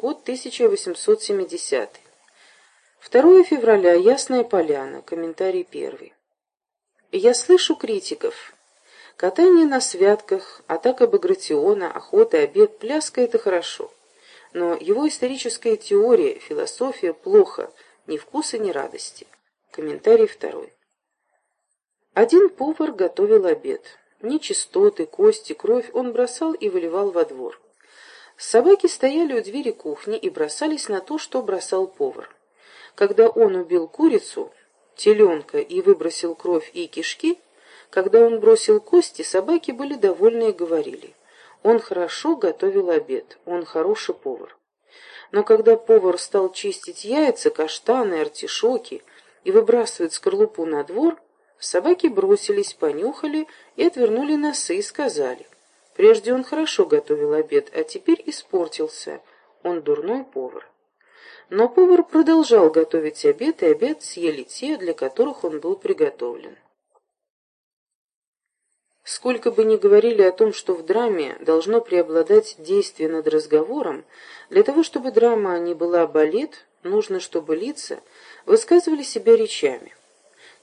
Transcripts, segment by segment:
Год 1870. 2 февраля. Ясная поляна. Комментарий первый. Я слышу критиков. Катание на святках, атака Багратиона, охота, обед, пляска — это хорошо. Но его историческая теория, философия плохо, ни вкуса, ни радости. Комментарий второй. Один повар готовил обед. Нечистоты, кости, кровь он бросал и выливал во двор. Собаки стояли у двери кухни и бросались на то, что бросал повар. Когда он убил курицу, теленка и выбросил кровь и кишки, когда он бросил кости, собаки были довольны и говорили. Он хорошо готовил обед, он хороший повар. Но когда повар стал чистить яйца, каштаны, артишоки и выбрасывать скорлупу на двор, собаки бросились, понюхали и отвернули носы и сказали. Прежде он хорошо готовил обед, а теперь испортился. Он дурной повар. Но повар продолжал готовить обед, и обед съели те, для которых он был приготовлен. Сколько бы ни говорили о том, что в драме должно преобладать действие над разговором, для того, чтобы драма не была балет, нужно, чтобы лица высказывали себя речами.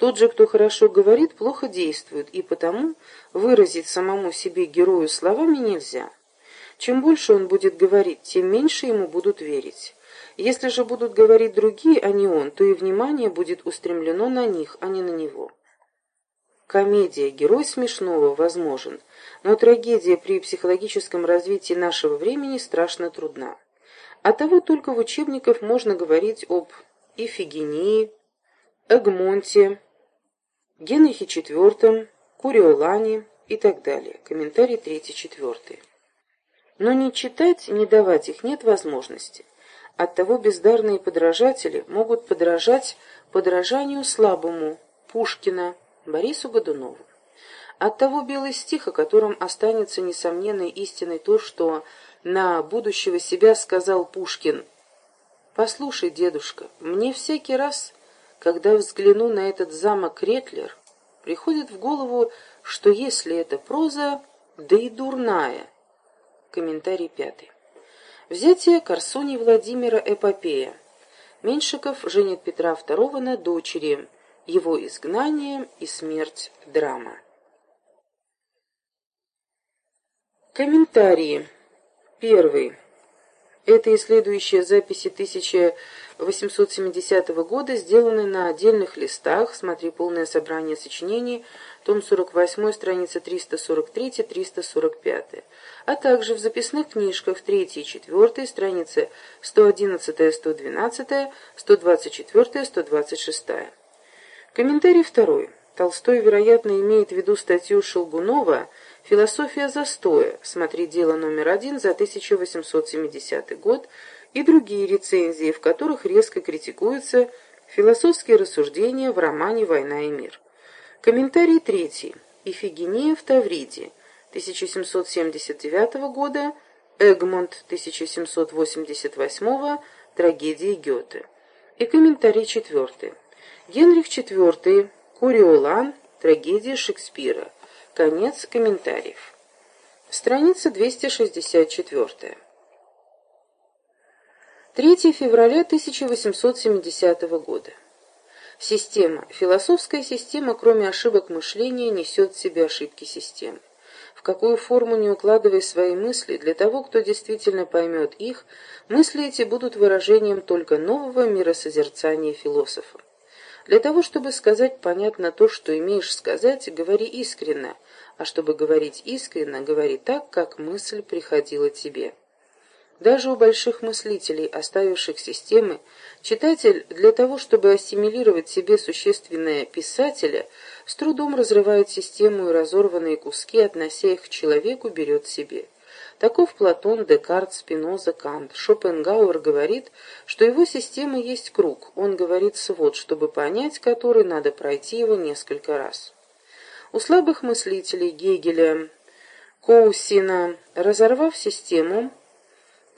Тот же, кто хорошо говорит, плохо действует, и потому выразить самому себе герою словами нельзя. Чем больше он будет говорить, тем меньше ему будут верить. Если же будут говорить другие, а не он, то и внимание будет устремлено на них, а не на него. Комедия, герой смешного, возможен, но трагедия при психологическом развитии нашего времени страшно трудна. Оттого только в учебниках можно говорить об Ифигении, Эгмонте, Генрихе IV, Куриолане и так далее. Комментарий третий-четвертый. Но не читать, не давать их нет возможности. Оттого бездарные подражатели могут подражать подражанию слабому Пушкина, Борису Годунову. Оттого белый стих, о котором останется несомненной истиной то, что на будущего себя сказал Пушкин. «Послушай, дедушка, мне всякий раз, когда взгляну на этот замок Ретлер, приходит в голову, что если это проза, да и дурная». Комментарий пятый. Взятие Корсуни Владимира Эпопея. Меньшиков женит Петра II на дочери – его изгнание и смерть драма. Комментарии. Первый. Это и следующие записи 1870 года сделаны на отдельных листах, смотри полное собрание сочинений, том 48, страница 343-345, а также в записных книжках 3 и 4, страницы 111-112, 124-126. Комментарий второй. Толстой, вероятно, имеет в виду статью Шелгунова «Философия застоя», смотри дело номер один за 1870 год, и другие рецензии, в которых резко критикуются философские рассуждения в романе «Война и мир». Комментарий третий. Ифигения в Тавриде, 1779 года, Эгмонт, 1788, трагедии Гёте. И комментарий четвертый. Генрих IV, Куриолан, трагедия Шекспира. Конец комментариев. Страница 264. 3 февраля 1870 года. Система. Философская система, кроме ошибок мышления, несет в себе ошибки системы. В какую форму не укладывая свои мысли, для того, кто действительно поймет их, мысли эти будут выражением только нового миросозерцания философа. Для того, чтобы сказать понятно то, что имеешь сказать, говори искренно, а чтобы говорить искренно, говори так, как мысль приходила тебе. Даже у больших мыслителей, оставивших системы, читатель для того, чтобы ассимилировать себе существенное писателя, с трудом разрывает систему и разорванные куски, относя их к человеку, берет себе. Таков Платон, Декарт, Спиноза, Кант. Шопенгауэр говорит, что его система есть круг. Он говорит свод, чтобы понять который, надо пройти его несколько раз. У слабых мыслителей Гегеля, Коусина, разорвав систему,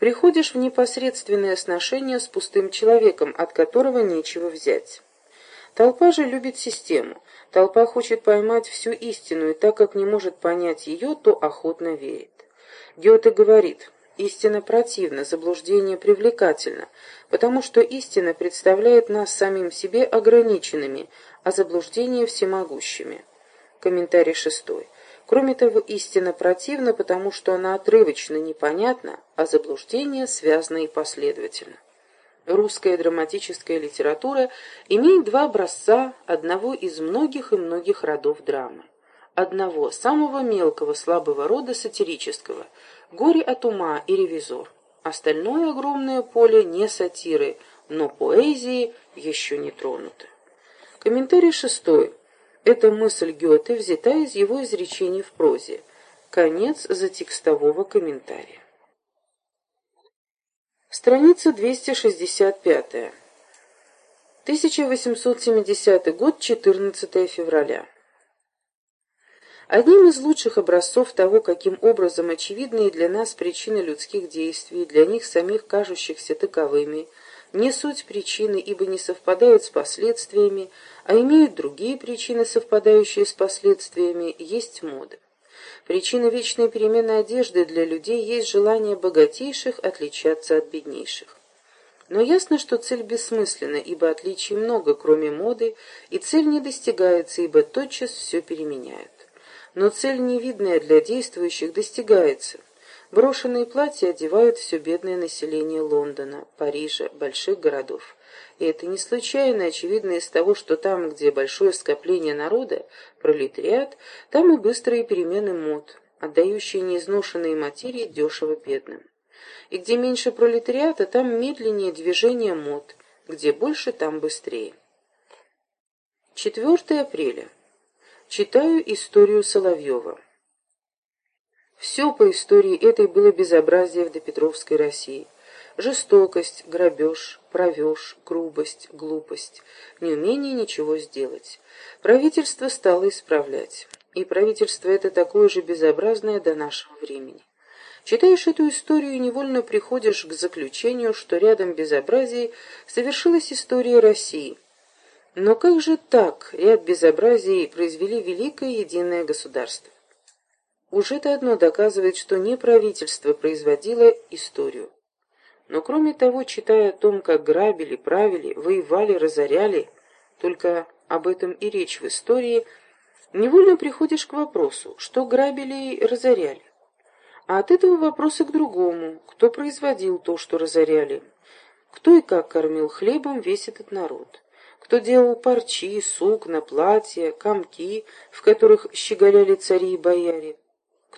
приходишь в непосредственное сношение с пустым человеком, от которого нечего взять. Толпа же любит систему. Толпа хочет поймать всю истину, и так как не может понять ее, то охотно верит. Гёте говорит, истина противна, заблуждение привлекательно, потому что истина представляет нас самим себе ограниченными, а заблуждение всемогущими. Комментарий шестой. Кроме того, истина противна, потому что она отрывочно непонятна, а заблуждение связано и последовательно. Русская драматическая литература имеет два образца одного из многих и многих родов драмы. Одного, самого мелкого, слабого рода сатирического, горе от ума и ревизор. Остальное огромное поле не сатиры, но поэзии еще не тронуто. Комментарий шестой. Эта мысль Гёте взята из его изречений в прозе. Конец затекстового комментария. Страница 265. 1870 год, 14 февраля. Одним из лучших образцов того, каким образом очевидные для нас причины людских действий, для них самих кажущихся таковыми, не суть причины, ибо не совпадают с последствиями, а имеют другие причины, совпадающие с последствиями, есть мода. Причина вечной перемены одежды для людей есть желание богатейших отличаться от беднейших. Но ясно, что цель бессмысленна, ибо отличий много, кроме моды, и цель не достигается, ибо тотчас все переменяют но цель невидная для действующих достигается. Брошенные платья одевают все бедное население Лондона, Парижа, больших городов. И это не случайно, очевидно из того, что там, где большое скопление народа, пролетариат, там и быстрые перемены мод, отдающие неизношенные материи дешево бедным. И где меньше пролетариата, там медленнее движение мод, где больше, там быстрее. 4 апреля. Читаю историю Соловьева. Все по истории этой было безобразие в допетровской России. Жестокость, грабеж, провеж, грубость, глупость, неумение ничего сделать. Правительство стало исправлять. И правительство это такое же безобразное до нашего времени. Читаешь эту историю и невольно приходишь к заключению, что рядом безобразий совершилась история России – но как же так ряд безобразий произвели великое единое государство? Уж это одно доказывает, что не правительство производило историю. Но кроме того, читая о том, как грабили, правили, воевали, разоряли, только об этом и речь в истории, невольно приходишь к вопросу, что грабили и разоряли. А от этого вопроса к другому, кто производил то, что разоряли, кто и как кормил хлебом весь этот народ кто делал парчи, сукна, платья, комки, в которых щеголяли цари и бояре,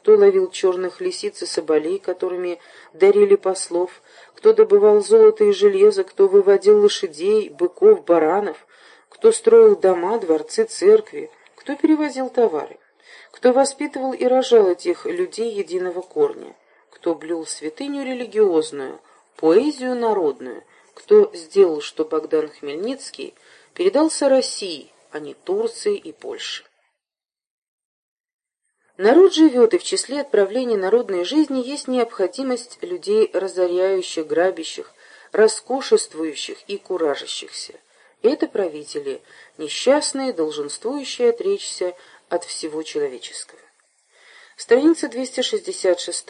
кто ловил черных лисиц и соболей, которыми дарили послов, кто добывал золото и железо, кто выводил лошадей, быков, баранов, кто строил дома, дворцы, церкви, кто перевозил товары, кто воспитывал и рожал этих людей единого корня, кто блюл святыню религиозную, поэзию народную, кто сделал, что Богдан Хмельницкий передался России, а не Турции и Польше. Народ живет, и в числе отправлений народной жизни есть необходимость людей разоряющих, грабящих, роскошествующих и куражащихся. Это правители, несчастные, долженствующие отречься от всего человеческого. Страница 266.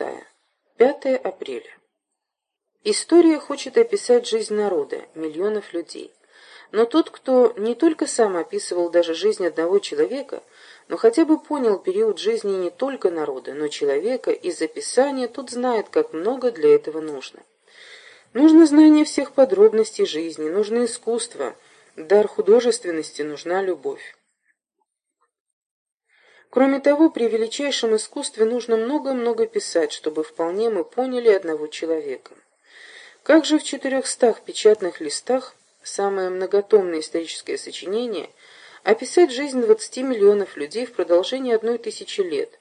5 апреля. История хочет описать жизнь народа, миллионов людей. Но тот, кто не только сам описывал даже жизнь одного человека, но хотя бы понял период жизни не только народа, но человека, из описания тот знает, как много для этого нужно. Нужно знание всех подробностей жизни, нужно искусство, дар художественности, нужна любовь. Кроме того, при величайшем искусстве нужно много-много писать, чтобы вполне мы поняли одного человека. Как же в четырехстах печатных листах, самое многотомное историческое сочинение, описать жизнь 20 миллионов людей в продолжении одной тысячи лет,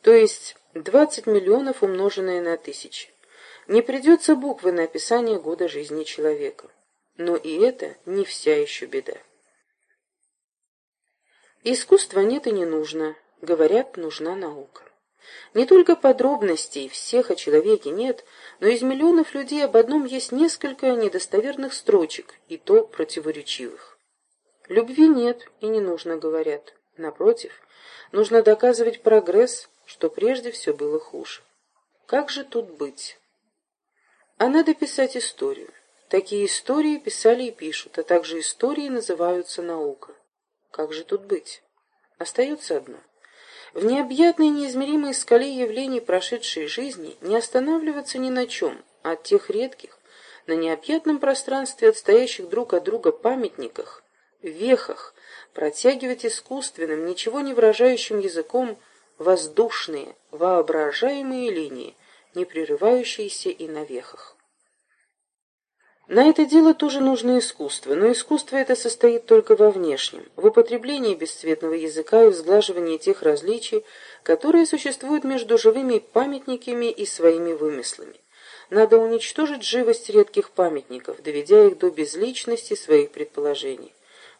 то есть 20 миллионов умноженное на тысячи. Не придется буквы на описание года жизни человека. Но и это не вся еще беда. Искусства нет и не нужно, говорят, нужна наука. Не только подробностей всех о человеке нет, но из миллионов людей об одном есть несколько недостоверных строчек, и то противоречивых. Любви нет и не нужно, говорят. Напротив, нужно доказывать прогресс, что прежде все было хуже. Как же тут быть? А надо писать историю. Такие истории писали и пишут, а также истории называются наука. Как же тут быть? Остается одно. В необъятной неизмеримой скале явлений прошедшей жизни не останавливаться ни на чем, а от тех редких, на необъятном пространстве отстоящих друг от друга памятниках, вехах, протягивать искусственным, ничего не выражающим языком воздушные, воображаемые линии, не прерывающиеся и на вехах. На это дело тоже нужно искусство, но искусство это состоит только во внешнем, в употреблении бесцветного языка и в сглаживании тех различий, которые существуют между живыми памятниками и своими вымыслами. Надо уничтожить живость редких памятников, доведя их до безличности своих предположений,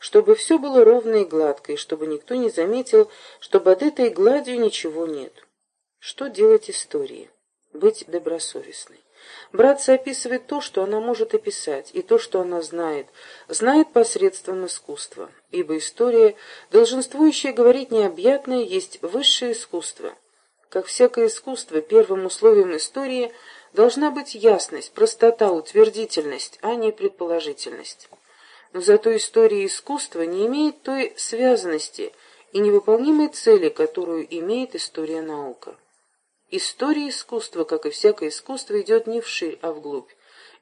чтобы все было ровно и гладко, и чтобы никто не заметил, что под этой гладью ничего нет. Что делать истории? Быть добросовестной. Братца описывает то, что она может описать, и то, что она знает, знает посредством искусства, ибо история, долженствующая говорить необъятное, есть высшее искусство. Как всякое искусство, первым условием истории должна быть ясность, простота, утвердительность, а не предположительность. Но зато история искусства не имеет той связанности и невыполнимой цели, которую имеет история наука. История искусства, как и всякое искусство, идет не вширь, а вглубь,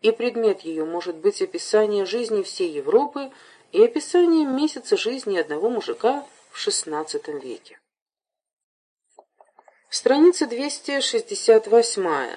и предмет ее может быть описание жизни всей Европы и описание месяца жизни одного мужика в XVI веке. Страница 268.